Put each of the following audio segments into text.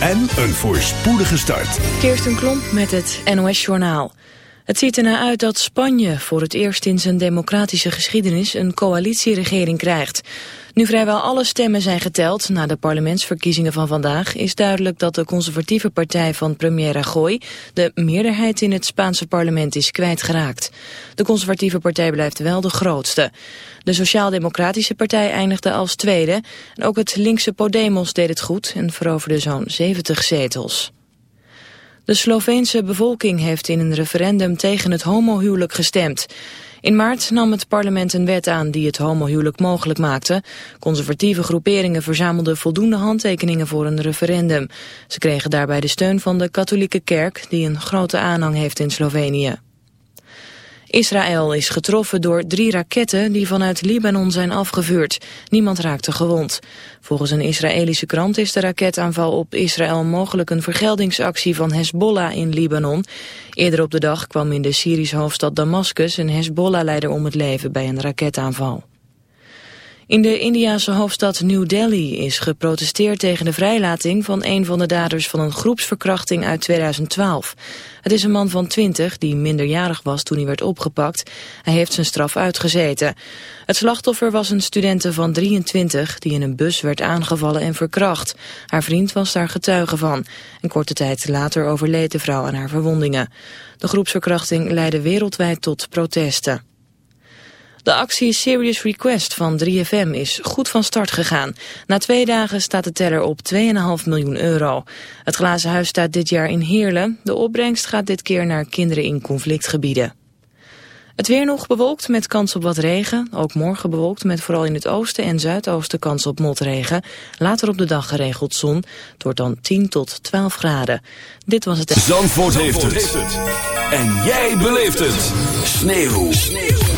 en een voorspoedige start. Kirsten Klomp met het NOS-journaal. Het ziet ernaar uit dat Spanje voor het eerst in zijn democratische geschiedenis een coalitieregering krijgt. Nu vrijwel alle stemmen zijn geteld na de parlementsverkiezingen van vandaag... is duidelijk dat de conservatieve partij van premier Rajoy... de meerderheid in het Spaanse parlement is kwijtgeraakt. De conservatieve partij blijft wel de grootste. De Sociaal-Democratische Partij eindigde als tweede. En ook het linkse Podemos deed het goed en veroverde zo'n 70 zetels. De Sloveense bevolking heeft in een referendum tegen het homohuwelijk gestemd. In maart nam het parlement een wet aan die het homohuwelijk mogelijk maakte. Conservatieve groeperingen verzamelden voldoende handtekeningen voor een referendum. Ze kregen daarbij de steun van de katholieke kerk die een grote aanhang heeft in Slovenië. Israël is getroffen door drie raketten die vanuit Libanon zijn afgevuurd. Niemand raakte gewond. Volgens een Israëlische krant is de raketaanval op Israël mogelijk een vergeldingsactie van Hezbollah in Libanon. Eerder op de dag kwam in de Syrische hoofdstad Damascus een Hezbollah-leider om het leven bij een raketaanval. In de Indiase hoofdstad New Delhi is geprotesteerd tegen de vrijlating van een van de daders van een groepsverkrachting uit 2012. Het is een man van 20 die minderjarig was toen hij werd opgepakt. Hij heeft zijn straf uitgezeten. Het slachtoffer was een studente van 23 die in een bus werd aangevallen en verkracht. Haar vriend was daar getuige van. En korte tijd later overleed de vrouw aan haar verwondingen. De groepsverkrachting leidde wereldwijd tot protesten. De actie Serious Request van 3FM is goed van start gegaan. Na twee dagen staat de teller op 2,5 miljoen euro. Het glazen huis staat dit jaar in Heerlen. De opbrengst gaat dit keer naar kinderen in conflictgebieden. Het weer nog bewolkt met kans op wat regen. Ook morgen bewolkt met vooral in het oosten en zuidoosten kans op motregen. Later op de dag geregeld zon. Het wordt dan 10 tot 12 graden. Dit was het... Zandvoort, heeft, het. En jij beleeft het. Sneeuw. Sneeuw.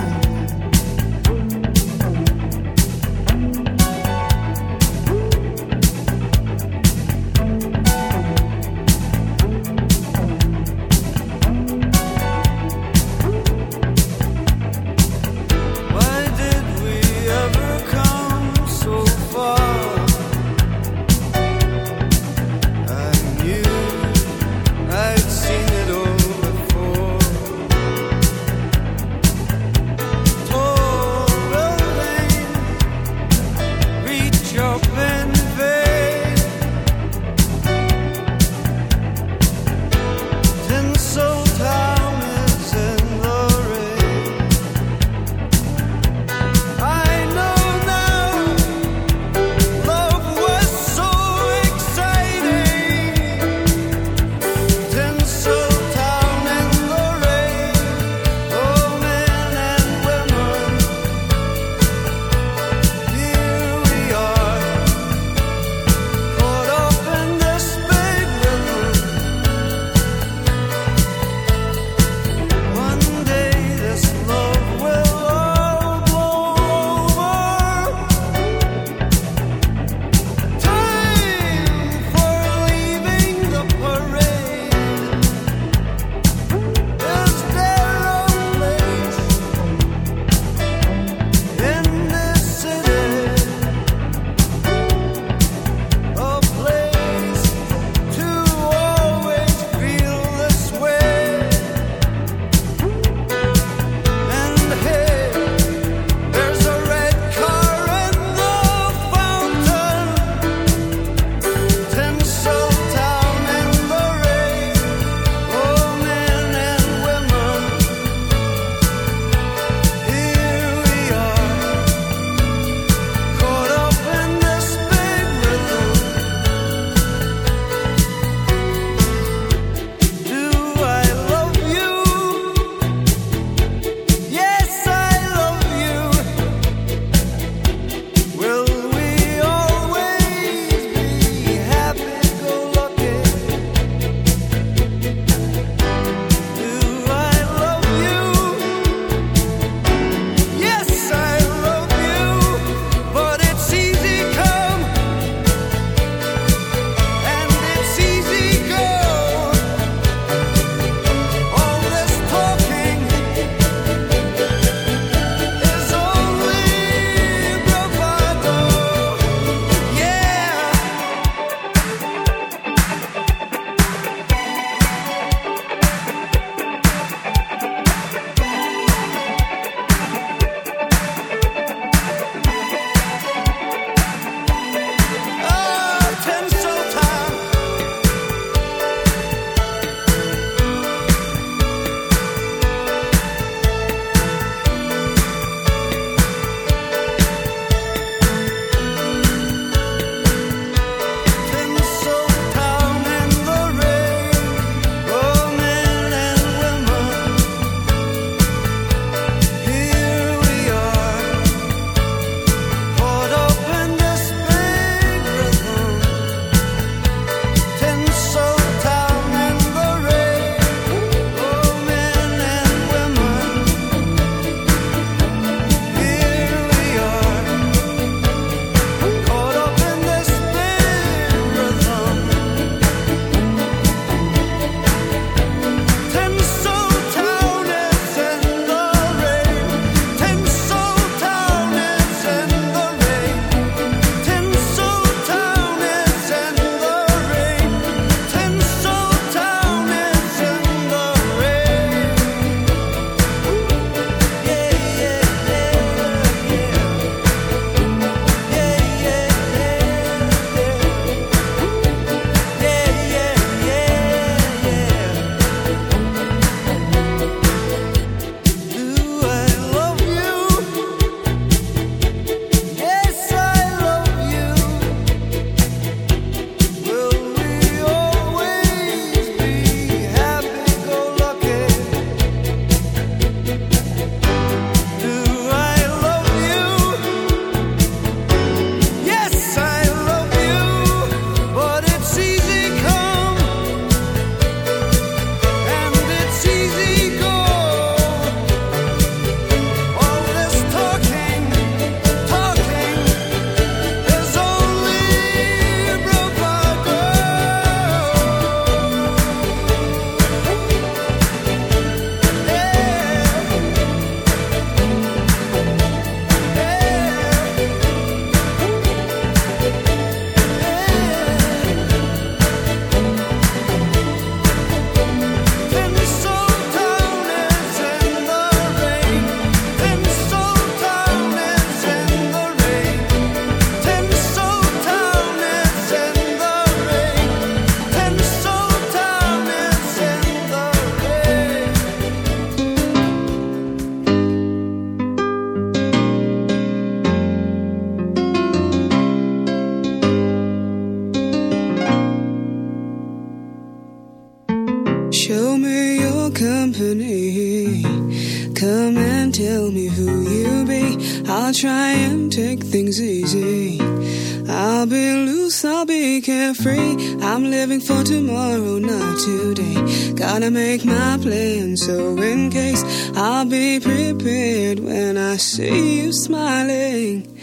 I'll be prepared when I see you smiling.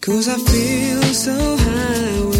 Cause I feel so high.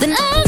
then I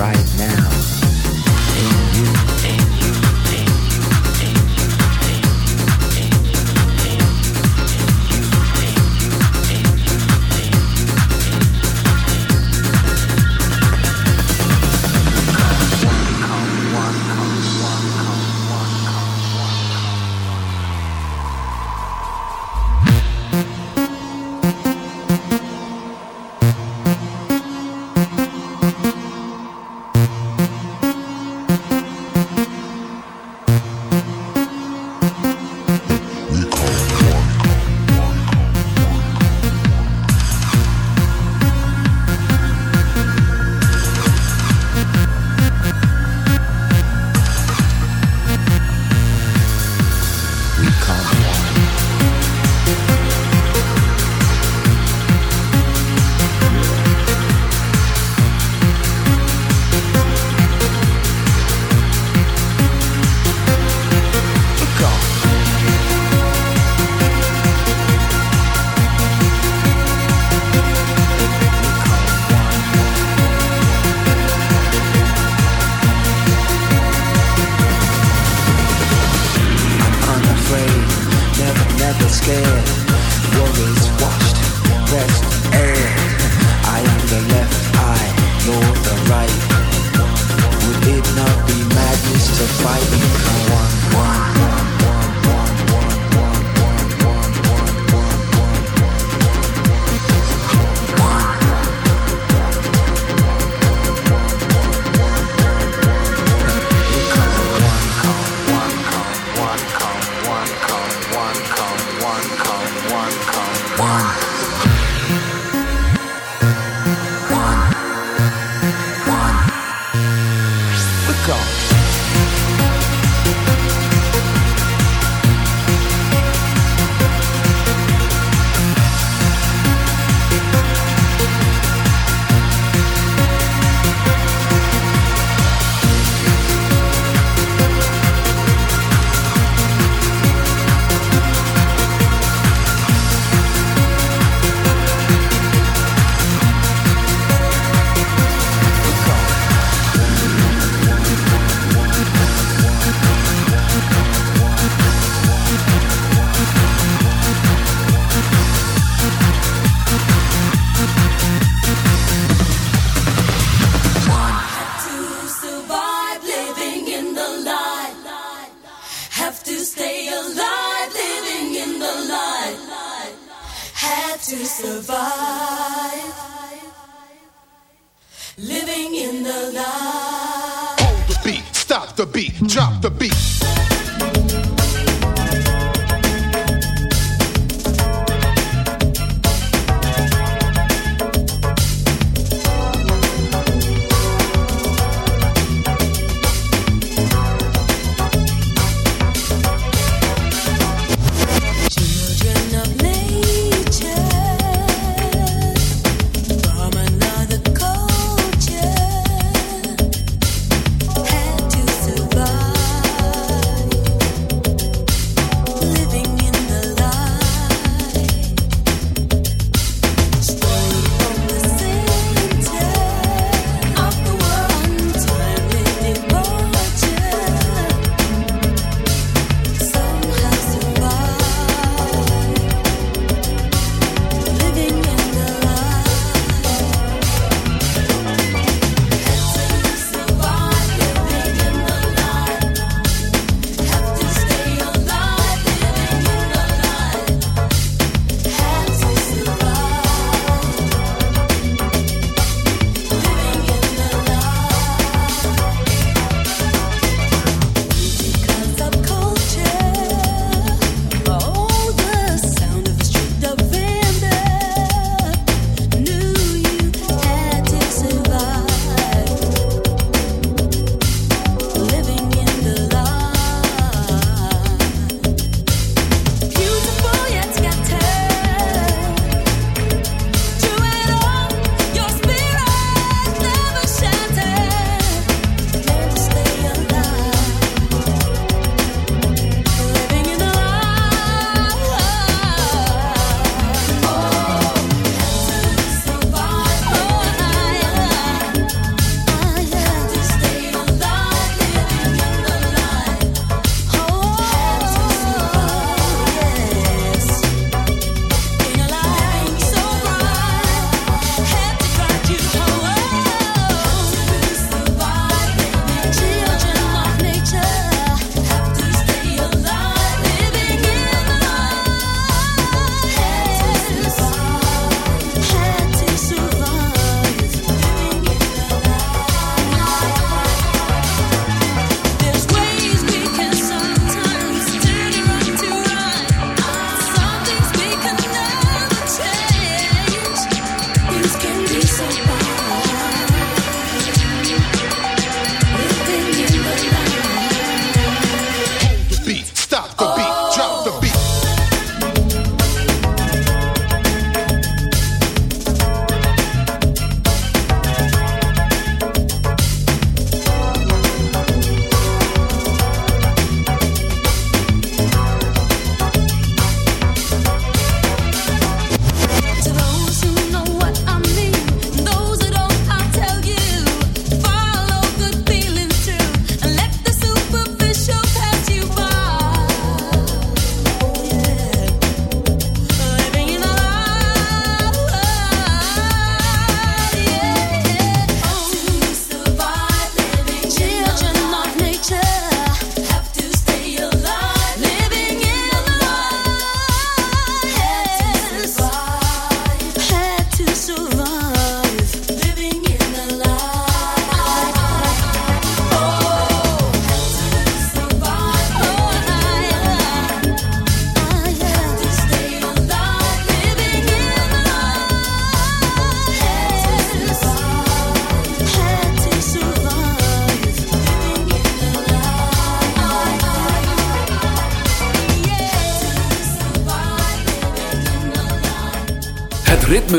right now.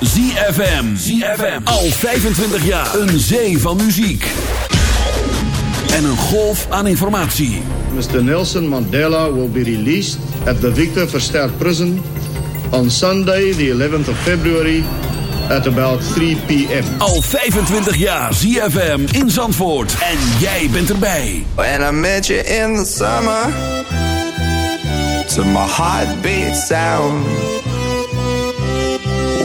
Is ZFM. ZFM. Al 25 jaar. Een zee van muziek. En een golf aan informatie. Mr. Nelson Mandela will be released at the Victor Verster Prison on Sunday, the 11th of February, at about 3 p.m. Al 25 jaar ZFM in Zandvoort. En jij bent erbij. When I met you in the summer To my heartbeat sound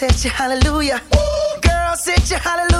Girls hit you, hallelujah. Girls hit you, hallelujah.